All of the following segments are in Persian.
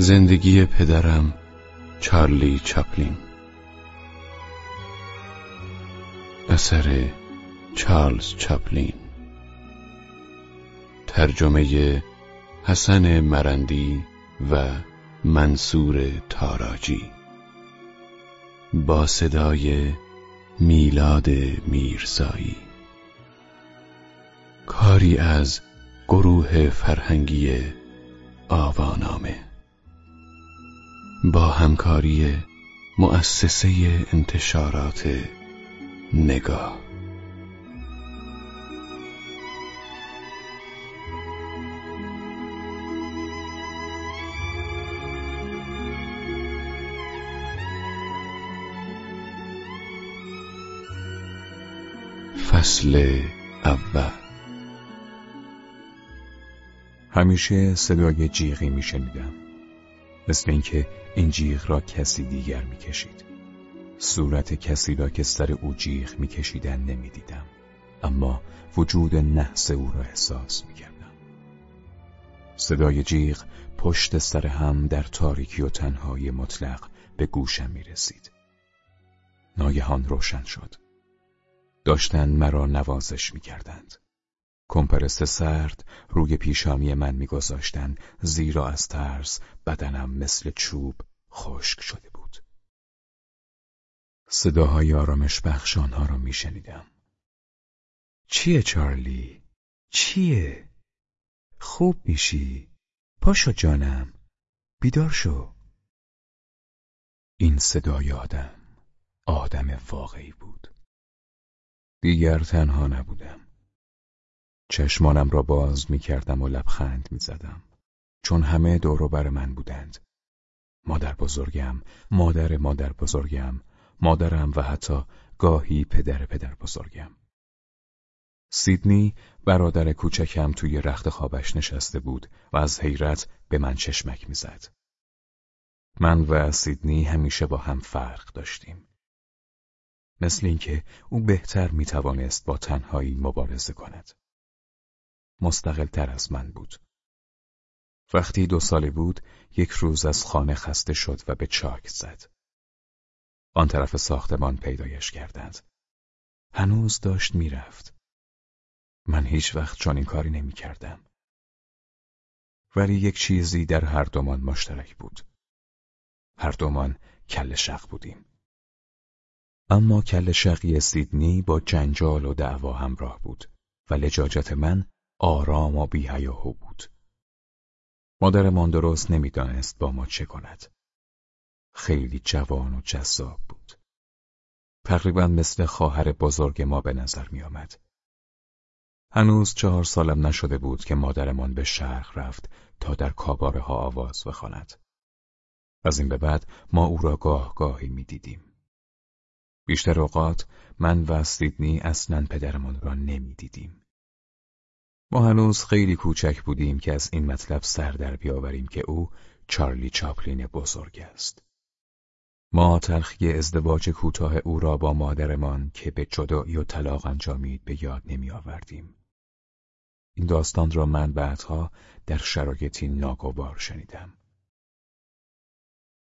زندگی پدرم چارلی چاپلین. اثر چارلز چاپلین. ترجمه حسن مرندی و منصور تاراجی. با صدای میلاد میرزایی. کاری از گروه فرهنگی آوانامه. با همکاری مؤسسه انتشارات نگاه. فصل اول. همیشه صدای جیغی میشنیدم. مثل اینکه این جیغ را کسی دیگر می‌کشید. صورت کسی را که سر او جیغ میکشیدن نمی‌دیدم. اما وجود نحس او را احساس می‌کردم. صدای جیغ پشت سر هم در تاریکی و تنهای مطلق به گوشم می‌رسید. ناگهان روشن شد. داشتند مرا نوازش می‌کردند. کمپرس سرد روی پیشانی من میگذاشتند زیرا از ترس بدنم مثل چوب خشک شده بود. صداهای آرامش بخش آنها را میشنیدم. چیه چارلی؟ چیه؟ خوب میشی؟ پاشو جانم بیدار شو این صدای آدم آدم واقعی بود دیگر تنها نبودم چشمانم را باز می کردم و لبخند می زدم. چون همه دورو بر من بودند. مادر بزرگم، مادر مادر بزرگم، مادرم و حتی گاهی پدر پدر بزرگم. سیدنی برادر کوچکم توی رخت خوابش نشسته بود و از حیرت به من چشمک می‌زد. من و سیدنی همیشه با هم فرق داشتیم. مثل اینکه او بهتر می توانست با تنهایی مبارزه کند. مستقل تر از من بود. وقتی دو ساله بود یک روز از خانه خسته شد و به چاک زد. آن طرف ساختمان پیدایش کردند. هنوز داشت می‌رفت. من هیچ وقت چون این کاری نمی کردم. ولی یک چیزی در هر دومان مشترک بود. هر دومان کل شق بودیم. اما کل شقی سیدنی با جنجال و دعوا همراه بود و لجاجت من آرام و بیهیاهو بود. مادرمان درست نمی‌دانست با ما چه کند. خیلی جوان و جذاب بود. تقریبا مثل خواهر بزرگ ما به نظر می آمد. هنوز چهار سالم نشده بود که مادرمان به شرق رفت تا در کاباره ها آواز بخواند. از این به بعد ما او را گاه گاهی می دیدیم. بیشتر اوقات من و سیدنی اصلا پدرمان را نمی دیدیم. ما هنوز خیلی کوچک بودیم که از این مطلب سر در بیاوریم که او چارلی چاپلین بزرگ است. ما تلخی ازدواج کوتاه او را با مادرمان که به جدایی و طلاق انجامید به یاد نمی آوردیم. این داستان را من بعدها در شرایطی ناگوار شنیدم.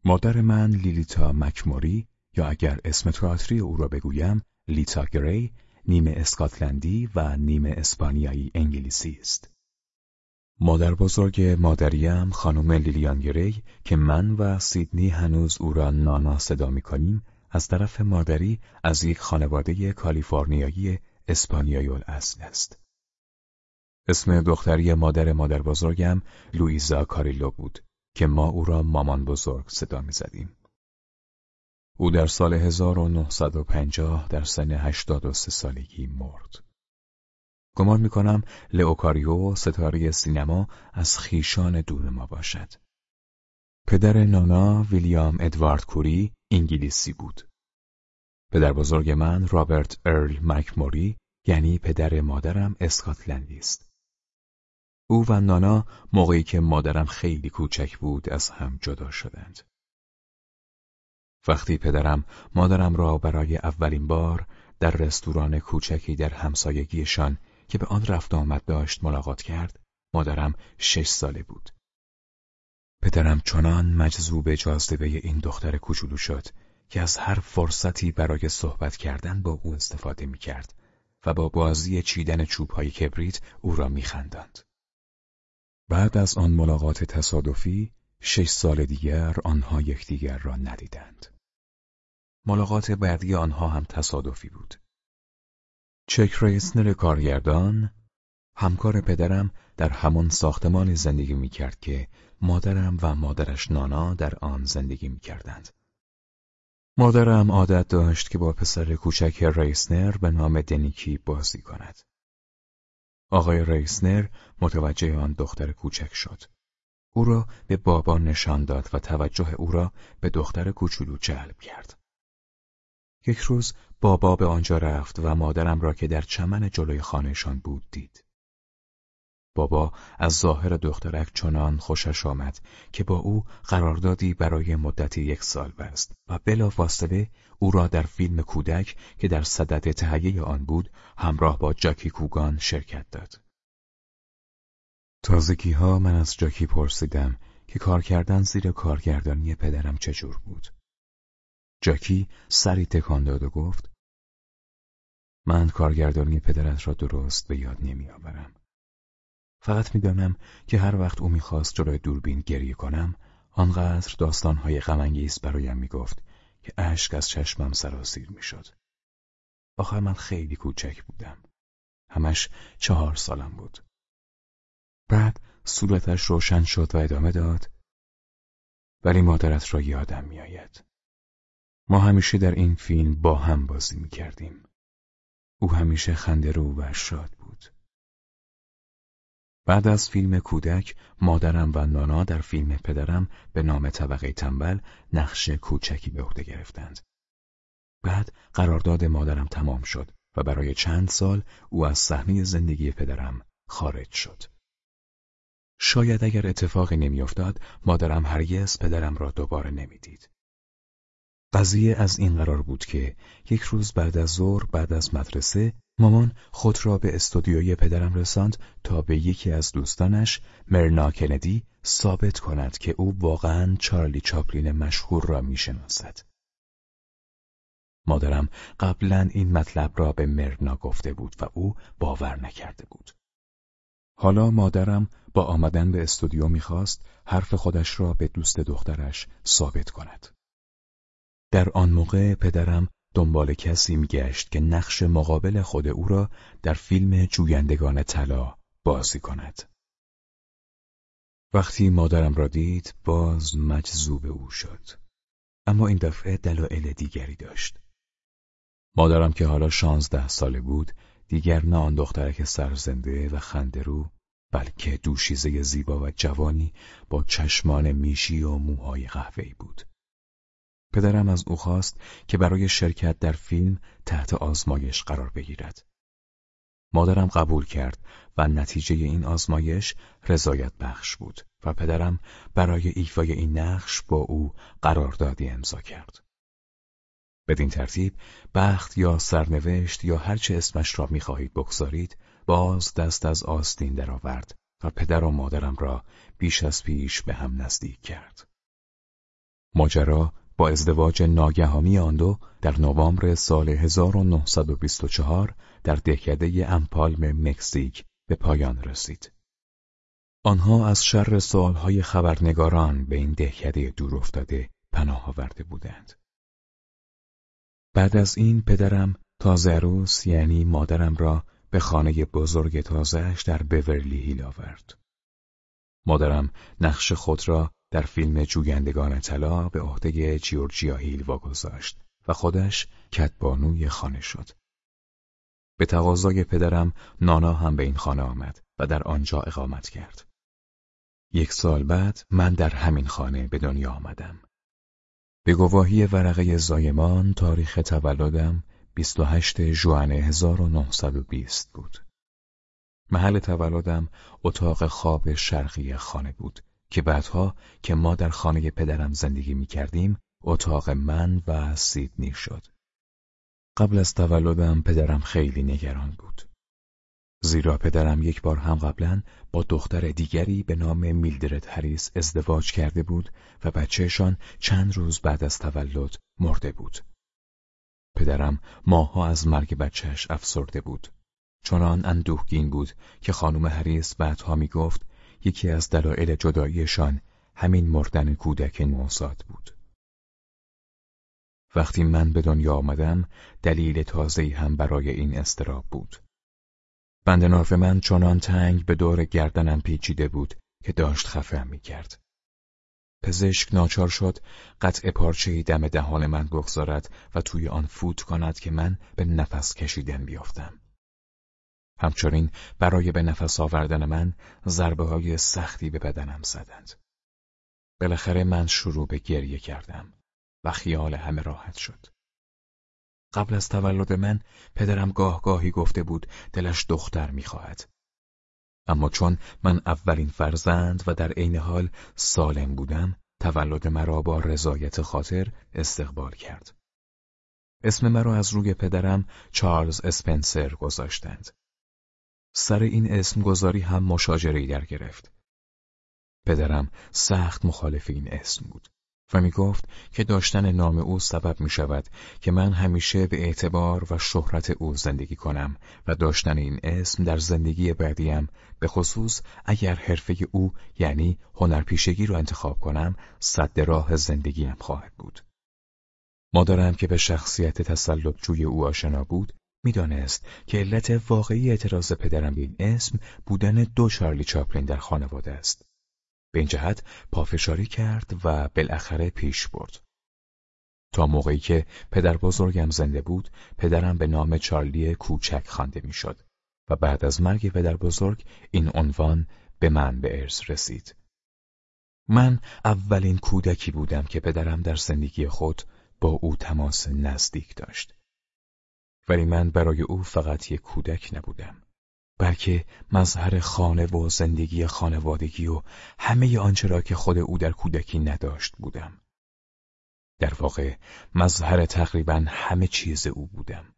مادر من لیلیتا مکموری یا اگر اسم تئاتری او را بگویم لیتا گری نیمه اسکاتلندی و نیمه اسپانیایی انگلیسی است. مادر بزرگ مادریم خانم لیلیان گری که من و سیدنی هنوز او را نانا صدا می کنیم از طرف مادری از یک خانواده کالیفرنیایی اسپانیایی اصل است. اسم دختری مادر مادر بزرگم لویزا کاریلو بود که ما او را مامان بزرگ صدا می زدیم. او در سال 1950 در سن 83 سالگی مرد. گمان می‌کنم لئوکاریو ستاره سینما از خیشان دور ما باشد. پدر نانا ویلیام ادوارد کوری انگلیسی بود. پدر بزرگ من رابرت ارل مکموری یعنی پدر مادرم اسکاتلندی است. او و نانا موقعی که مادرم خیلی کوچک بود از هم جدا شدند. وقتی پدرم مادرم را برای اولین بار در رستوران کوچکی در همسایگیشان که به آن رفت آمد داشت ملاقات کرد مادرم شش ساله بود پدرم چنان مجذوب جاذبه این دختر کوچولو شد که از هر فرصتی برای صحبت کردن با او استفاده می کرد و با بازی چیدن چوبهای کبریت او را میخنداند. بعد از آن ملاقات تصادفی شش سال دیگر آنها یکدیگر را ندیدند. ملاقات بعدی آنها هم تصادفی بود. چک ریسنر کارگردان همکار پدرم در همان ساختمان زندگی می کرد که مادرم و مادرش نانا در آن زندگی می کردند. مادرم عادت داشت که با پسر کوچک ریسنر به نام دنیکی بازی کند. آقای ریسنر متوجه آن دختر کوچک شد. او را به بابا نشان داد و توجه او را به دختر کوچولو جلب کرد. یک روز بابا به آنجا رفت و مادرم را که در چمن جلوی خانهشان بود دید. بابا از ظاهر دخترک چنان خوشش آمد که با او قراردادی برای مدتی یک سال بست و بلافاصله او را در فیلم کودک که در صدد تهیه آن بود همراه با جاکی کوگان شرکت داد. تازگی ها من از جاکی پرسیدم که کار کردن زیر کارگردانی پدرم چجور بود. جاکی سری تکان داد و گفت من کارگردانی پدرت را درست به یاد نمیآورم. فقط می‌دانم که هر وقت او می‌خواست جلوی دوربین گریه کنم آنقدر داستانهای غمانگیز برایم می‌گفت که اشک از چشمم سراسیر می‌شد. آخر من خیلی کوچک بودم. همش چهار سالم بود. بعد صورتش روشن شد و ادامه داد ولی مادرت را یادم میآید. ما همیشه در این فیلم با هم بازی می‌کردیم. او همیشه خنده رو و شاد بود. بعد از فیلم کودک مادرم و نانا در فیلم پدرم به نام طبقه تنبل نقش کوچکی به عهده گرفتند. بعد قرارداد مادرم تمام شد و برای چند سال او از صحنه زندگی پدرم خارج شد. شاید اگر اتفاقی نمیافتاد مادرم هرگز پدرم را دوباره نمی‌دید. قضیه از این قرار بود که یک روز بعد از ظهر بعد از مدرسه مامان خود را به استودیوی پدرم رساند تا به یکی از دوستانش مرنا کندی ثابت کند که او واقعا چارلی چاپلین مشهور را می‌شناسد. مادرم قبلا این مطلب را به مرنا گفته بود و او باور نکرده بود. حالا مادرم با آمدن به استودیو می‌خواست حرف خودش را به دوست دخترش ثابت کند. در آن موقع پدرم دنبال کسی میگشت که نقش مقابل خود او را در فیلم جویندگان طلا بازی کند. وقتی مادرم را دید باز مجذوب او شد. اما این دفعه دلایل دیگری داشت. مادرم که حالا شانزده ساله بود دیگر نه آن دخترک سرزنده و خندرو بلکه دوشیزه زیبا و جوانی با چشمان میشی و موهای قهوه‌ای بود. پدرم از او خواست که برای شرکت در فیلم تحت آزمایش قرار بگیرد. مادرم قبول کرد و نتیجه این آزمایش رضایت بخش بود و پدرم برای ایفای این نقش با او قراردادی امضا کرد. بدین ترتیب بخت یا سرنوشت یا هرچه اسمش را می‌خواهید بگذارید باز دست از آستین درآورد و پدر و مادرم را بیش از پیش به هم نزدیک کرد. ماجرا با ازدواج ناگهانی آن دو در نوامبر سال 1924 در دهکده امپالم مکزیک به پایان رسید. آنها از شر سوالهای خبرنگاران به این دهکده دور افتاده پناه آورده بودند. بعد از این پدرم تازه عروس یعنی مادرم را به خانه بزرگ تازهش در بورلی هیل آورد. مادرم نقش خود را در فیلم جویندگان طلا به عهده جیورجیا هیل واگذاشت و خودش کتبانوی خانه شد. به تقاضای پدرم نانا هم به این خانه آمد و در آنجا اقامت کرد. یک سال بعد من در همین خانه به دنیا آمدم. به گواهی ورقه زایمان تاریخ تولدم 28 ژوئن 1920 بود. محل تولدم اتاق خواب شرقی خانه بود که بعدها که ما در خانه پدرم زندگی می کردیم اتاق من و سیدنی شد. قبل از تولدم پدرم خیلی نگران بود. زیرا پدرم یک بار هم قبلا با دختر دیگری به نام میلدرد هریس ازدواج کرده بود و بچهشان چند روز بعد از تولد مرده بود. پدرم ماها از مرگ بچهش افسرده بود. چنان اندوهگین بود که خانم هریس بعدها می گفت یکی از دلایل جداییشان همین مردن کودک نوزاد بود. وقتی من به دنیا آمدم دلیل تازه‌ای هم برای این استراب بود. بند ناف من چنان تنگ به دور گردنم پیچیده بود که داشت خفه می کرد. پزشک ناچار شد قطع پارچه‌ای دم دهان من بگذارد و توی آن فوت کند که من به نفس کشیدن بیافتم. همچنین برای به نفس آوردن من ضربه های سختی به بدنم زدند. بالاخره من شروع به گریه کردم و خیال همه راحت شد. قبل از تولد من پدرم گاه گاهی گفته بود دلش دختر می‌خواهد. اما چون من اولین فرزند و در عین حال سالم بودم تولد مرا با رضایت خاطر استقبال کرد. اسم مرا از روی پدرم چارلز اسپنسر گذاشتند. سر این اسم گذاری هم مشاجره در گرفت. پدرم سخت مخالف این اسم بود. و می گفت که داشتن نام او سبب می شود که من همیشه به اعتبار و شهرت او زندگی کنم و داشتن این اسم در زندگی بعدیم به خصوص اگر حرفه او یعنی هنرپیشگی را انتخاب کنم صد راه زندگیم خواهد بود. مادرم که به شخصیت تسلط جوی او آشنا بود می‌دانست که علت واقعی اعتراض پدرم به این اسم بودن دو چارلی چاپلین در خانواده است. به این جهت پافشاری کرد و بالاخره پیش برد. تا موقعی که پدر بزرگم زنده بود، پدرم به نام چارلی کوچک خوانده می‌شد و بعد از مرگ پدر بزرگ این عنوان به من به ارث رسید. من اولین کودکی بودم که پدرم در زندگی خود با او تماس نزدیک داشت. ولی من برای او فقط یک کودک نبودم. بلکه مظهر خانه و زندگی خانوادگی و همه آنچه را که خود او در کودکی نداشت بودم. در واقع مظهر تقریبا همه چیز او بودم.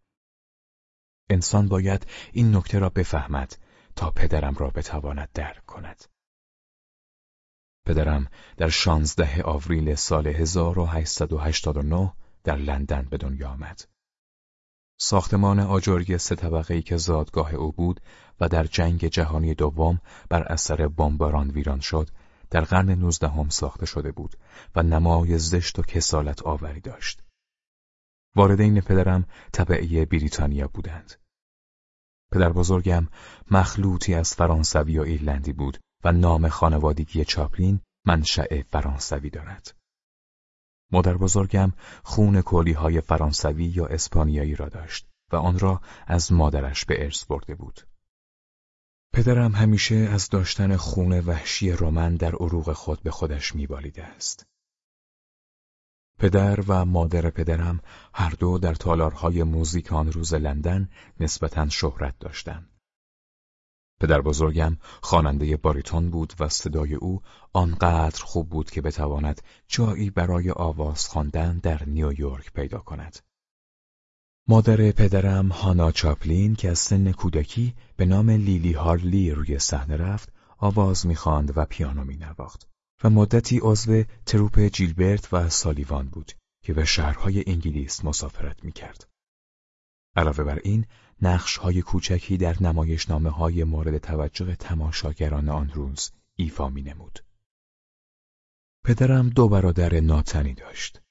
انسان باید این نکته را بفهمد تا پدرم را بتواند درک کند. پدرم در شانزده آوریل سال 1889 در لندن به دنیا آمد. ساختمان آجری سه طبقه‌ای که زادگاه او بود و در جنگ جهانی دوم بر اثر بمباران ویران شد در قرن نوزدهم ساخته شده بود و نمای زشت و کسالت آوری داشت. واردین پدرم طبعی بریتانیا بودند. پدر بزرگم مخلوطی از فرانسوی و ایرلندی بود و نام خانوادگی چاپلین منشأ فرانسوی دارد. مادر بزرگم خون کولی های فرانسوی یا اسپانیایی را داشت و آن را از مادرش به ارث برده بود. پدرم همیشه از داشتن خون وحشی رومن در عروق خود به خودش میبالیده است. پدر و مادر پدرم هر دو در تالارهای موزیک آن روز لندن نسبتا شهرت داشتند. پدر بزرگم خواننده باریتون بود و صدای او آنقدر خوب بود که بتواند جایی برای آواز خواندن در نیویورک پیدا کند. مادر پدرم هانا چاپلین که از سن کودکی به نام لیلی هارلی روی صحنه رفت آواز می‌خواند و پیانو مینواخت و مدتی عضو تروپ جیلبرت و سالیوان بود که به شهرهای انگلیس مسافرت می‌کرد. علاوه بر این نقش های کوچکی در نمایشنامه های مورد توجه تماشاگران آن روز ایفا می نمود. پدرم دو برادر ناتنی داشت.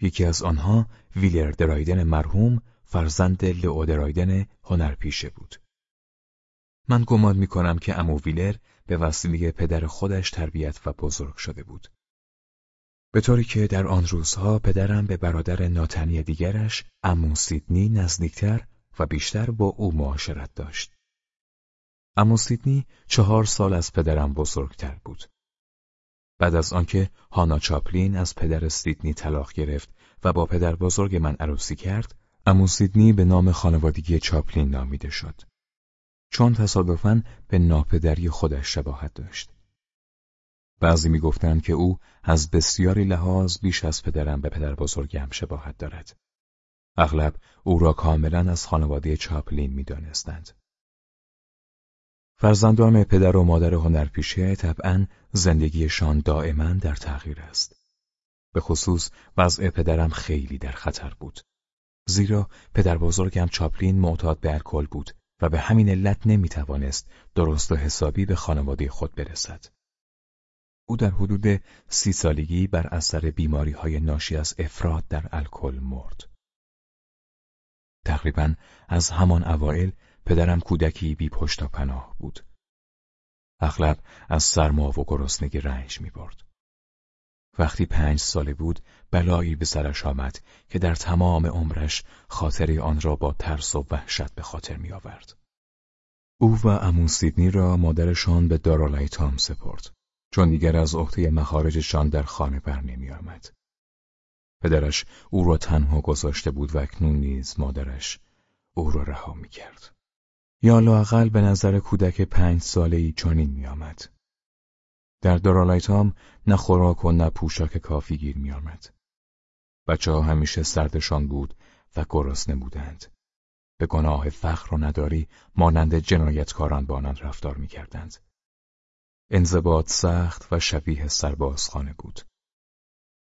یکی از آنها ویلر درایدن مرحوم فرزند لئو درایدن هنرپیشه بود. من گمان می کنم که امو ویلر به وسیله پدر خودش تربیت و بزرگ شده بود. به طوری که در آن روزها پدرم به برادر ناتنی دیگرش امو سیدنی نزدیکتر و بیشتر با او معاشرت داشت. امو سیدنی چهار سال از پدرم بزرگتر بود. بعد از آنکه هانا چاپلین از پدر سیدنی طلاق گرفت و با پدر بزرگ من عروسی کرد، امو سیدنی به نام خانوادگی چاپلین نامیده شد. چون تصادفاً به ناپدری خودش شباهت داشت. بعضی می‌گفتند که او از بسیاری لحاظ بیش از پدرم به پدر بزرگم شباهت دارد. اغلب او را کاملا از خانواده چاپلین می‌دانستند. فرزندان پدر و مادر هنرپیشه طبعا زندگیشان دائما در تغییر است. به خصوص وضع پدرم خیلی در خطر بود. زیرا پدر بزرگم چاپلین معتاد به الکل بود و به همین علت نمی‌توانست درست و حسابی به خانواده خود برسد. او در حدود سی سالگی بر اثر بیماری های ناشی از افراد در الکل مرد. تقریبا از همان اوایل پدرم کودکی بی پشت و پناه بود. اغلب از سرما و گرسنگی رنج می برد. وقتی پنج ساله بود بلایی به سرش آمد که در تمام عمرش خاطری آن را با ترس و وحشت به خاطر می آورد. او و امون سیدنی را مادرشان به دارالایتام سپرد چون دیگر از عهده مخارجشان در خانه بر نمی آمد. پدرش او را تنها گذاشته بود و اکنون نیز مادرش او را رها می کرد. یا لاقل به نظر کودک پنج ساله ای چنین می آمد. در دارالایتام نه خوراک و نه پوشاک کافی گیر می آمد. بچه ها همیشه سردشان بود و گرسنه بودند. به گناه فخر و نداری مانند جنایتکاران با آنان رفتار می کردند. انضباط سخت و شبیه سربازخانه بود.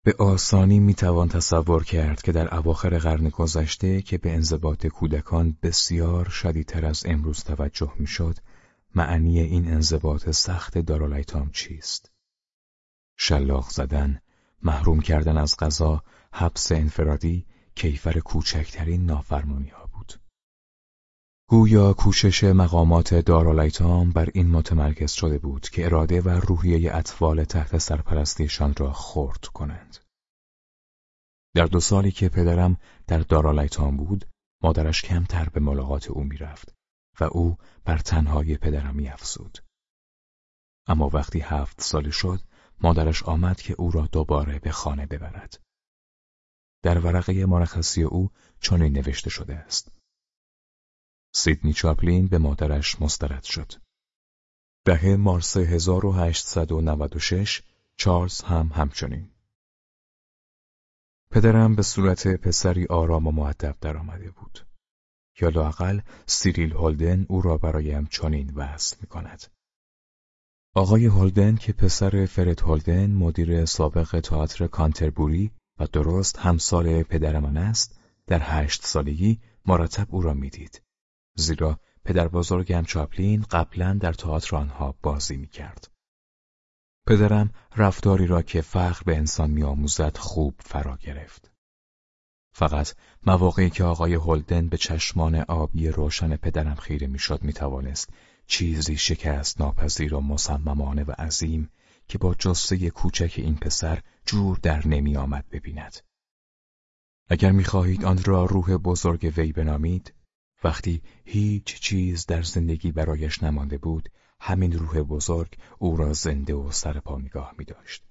به آسانی می‌توان تصور کرد که در اواخر قرن گذشته که به انضباط کودکان بسیار شدیدتر از امروز توجه می‌شد، معنی این انضباط سخت دارالایتام چیست؟ شلاق زدن، محروم کردن از غذا، حبس انفرادی، کیفر کوچکترین نافرمانی ها. گویا کوشش مقامات دارالایتام بر این متمرکز شده بود که اراده و روحیه اطفال تحت سرپرستیشان را خرد کنند. در دو سالی که پدرم در دارالایتام بود، مادرش کمتر به ملاقات او می‌رفت و او بر تنهای پدرم میافزود. اما وقتی هفت ساله شد، مادرش آمد که او را دوباره به خانه ببرد. در ورقه مرخصی او چنین نوشته شده است. سیدنی چاپلین به مادرش مسترد شد. دهه مارس 1896 چارلز هم همچنین. پدرم به صورت پسری آرام و معدب درآمده بود. یا لاقل سیریل هولدن او را برایم چنین وصف می کند. آقای هولدن که پسر فرد هولدن مدیر سابق تئاتر کانتربوری و درست همسال پدرمان است در هشت سالگی مرتب او را می‌دید. زیرا پدر بزرگم چاپلین قبلا در تئاتر آنها بازی می کرد. پدرم رفتاری را که فخر به انسان میآموزد خوب فرا گرفت. فقط مواقعی که آقای هولدن به چشمان آبی روشن پدرم خیره می‌شد می‌توانست چیزی شکست ناپذیر و مصممانه و عظیم که با جسته کوچک این پسر جور در نمی آمد ببیند. اگر می‌خواهید آن را روح بزرگ وی بنامید، وقتی هیچ چیز در زندگی برایش نمانده بود، همین روح بزرگ او را زنده و سر پا نگاه می داشت.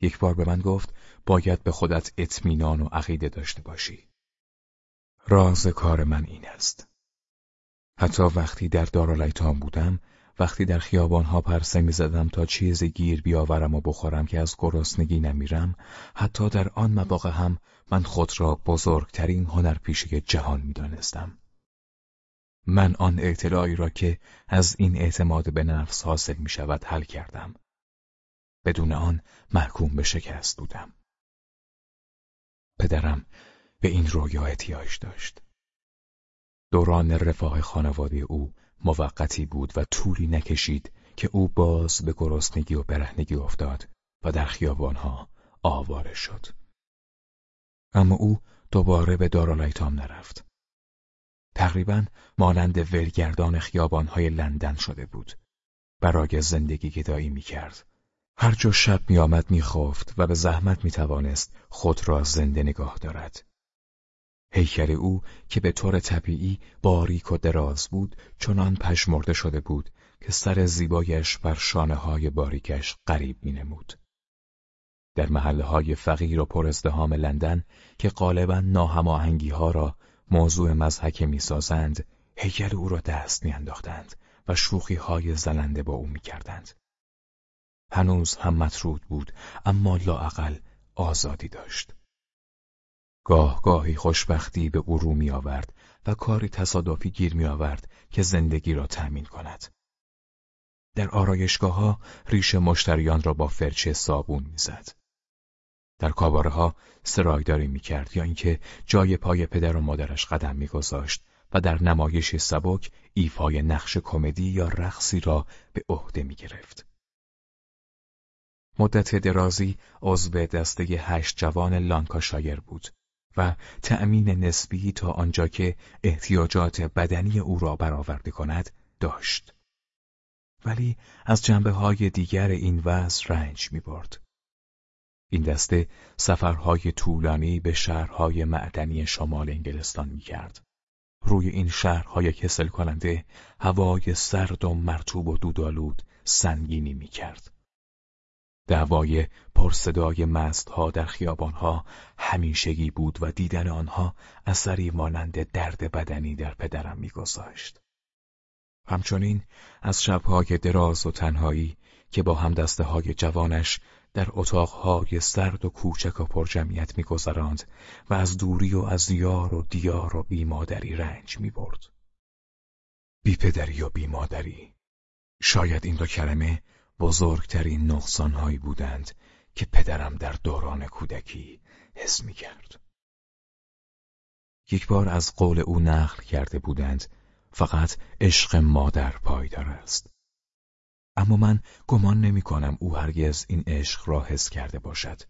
یک بار به من گفت باید به خودت اطمینان و عقیده داشته باشی. راز کار من این است. حتی وقتی در دارالایتام بودم، وقتی در خیابانها پرسه می زدم تا چیزی گیر بیاورم و بخورم که از گرسنگی نمیرم، حتی در آن مواقع هم من خود را بزرگترین هنرپیشه جهان می دانستم. من آن اطلاعی را که از این اعتماد به نفس حاصل می شود حل کردم. بدون آن محکوم به شکست بودم. پدرم به این رویا احتیاج داشت. دوران رفاه خانواده او موقتی بود و طولی نکشید که او باز به گرسنگی و برهنگی افتاد و در خیابانها آواره شد. اما او دوباره به دارالایتام نرفت. تقریبا مانند ولگردان خیابانهای لندن شده بود. برای زندگی گدایی می کرد. هر جا شب می آمد و به زحمت می توانست خود را زنده نگاه دارد. هیکل او که به طور طبیعی باریک و دراز بود چنان پشمرده شده بود که سر زیبایش بر شانه های باریکش قریب می نمود. در محله های فقیر و پرازدهام لندن که غالبا ناهماهنگی ها را موضوع مزحک می‌سازند هیکل او را دست میانداختند و شوخی های زننده با او می‌کردند. هنوز هم مطرود بود اما لاعقل آزادی داشت. گاه گاهی خوشبختی به او رو می آورد و کاری تصادفی گیر می آورد که زندگی را تأمین کند. در آرایشگاه ها ریش مشتریان را با فرچه صابون می‌زد. در کاباره ها سرایداری می کرد یا اینکه جای پای پدر و مادرش قدم میگذاشت و در نمایش سبک ایفای نقش کمدی یا رقصی را به عهده می گرفت. مدت درازی عضو دسته هشت جوان لانکاشایر بود و تأمین نسبی تا آنجا که احتیاجات بدنی او را برآورده کند داشت. ولی از جنبه های دیگر این وضع رنج می برد. این دسته سفرهای طولانی به شهرهای معدنی شمال انگلستان می کرد. روی این شهرهای کسل کننده هوای سرد و مرتوب و دودالود سنگینی می کرد. دعوای پرصدای مستها در خیابانها همیشگی بود و دیدن آنها اثری مانند درد بدنی در پدرم میگذاشت. همچنین از شبهای دراز و تنهایی که با هم دسته های جوانش در اتاقهای سرد و کوچک و پرجمعیت میگذراند و از دوری و از یار و دیار و بیمادری رنج می‌برد. بی پدری و بیمادری شاید این دو کلمه بزرگترین نقصانهایی بودند که پدرم در دوران کودکی حس می کرد. یک بار از قول او نقل کرده بودند فقط عشق مادر پایدار است. اما من گمان نمی کنم او هرگز این عشق را حس کرده باشد.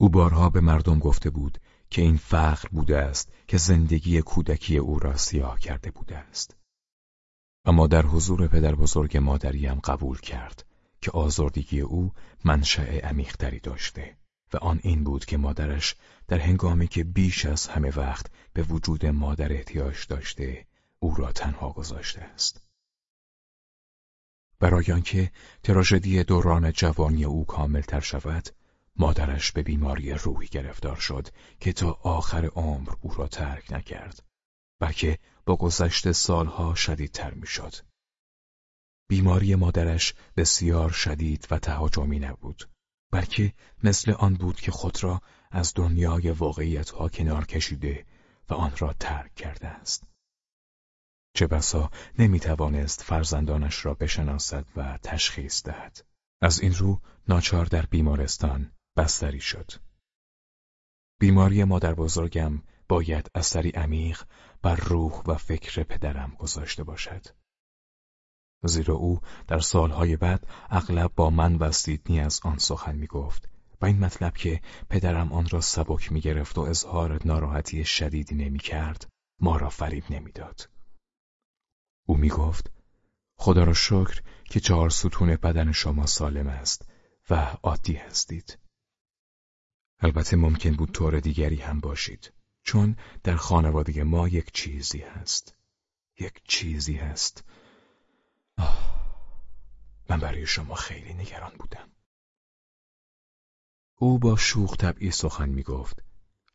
او بارها به مردم گفته بود که این فقر بوده است که زندگی کودکی او را سیاه کرده بوده است. اما در حضور پدر بزرگ مادریم قبول کرد که آزردگی او منشأ عمیقتری داشته و آن این بود که مادرش در هنگامی که بیش از همه وقت به وجود مادر احتیاج داشته او را تنها گذاشته است. برای آنکه تراژدی دوران جوانی او کاملتر شود، مادرش به بیماری روحی گرفتار شد که تا آخر عمر او را ترک نکرد بلکه با گذشت سالها شدیدتر می‌شد. بیماری مادرش بسیار شدید و تهاجمی نبود بلکه مثل آن بود که خود را از دنیای واقعیت ها کنار کشیده و آن را ترک کرده است. چه بسا نمی توانست فرزندانش را بشناسد و تشخیص دهد. از این رو ناچار در بیمارستان بستری شد. بیماری مادر بزرگم باید اثری عمیق بر روح و فکر پدرم گذاشته باشد. زیرا او در سالهای بعد اغلب با من و سیدنی از آن سخن می گفت و این مطلب که پدرم آن را سبک می گرفت و اظهار ناراحتی شدیدی نمی کرد ما را فریب نمی‌داد. او می گفت خدا را شکر که چهار ستون بدن شما سالم است و عادی هستید. البته ممکن بود طور دیگری هم باشید. چون در خانواده ما یک چیزی هست یک چیزی هست آه. من برای شما خیلی نگران بودم او با شوخ طبعی سخن می گفت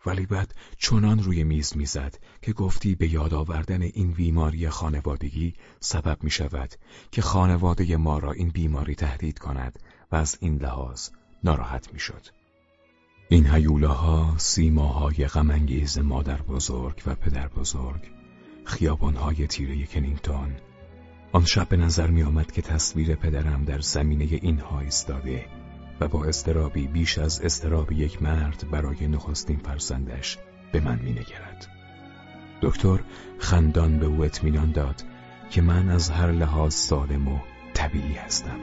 ولی بعد چنان روی میز می‌زد که گفتی به یاد آوردن این بیماری خانوادگی سبب می شود که خانواده ما را این بیماری تهدید کند و از این لحاظ ناراحت می شد. این هیولاها سیماهای غمانگیز مادر بزرگ و پدر بزرگ خیابانهای تیره کنینگتون آن شب به نظر می آمد که تصویر پدرم در زمینه اینها ایستاده و با استرابی بیش از استراب یک مرد برای نخستین فرزندش به من می نگرد. دکتر خندان به او اطمینان داد که من از هر لحاظ سالم و طبیعی هستم.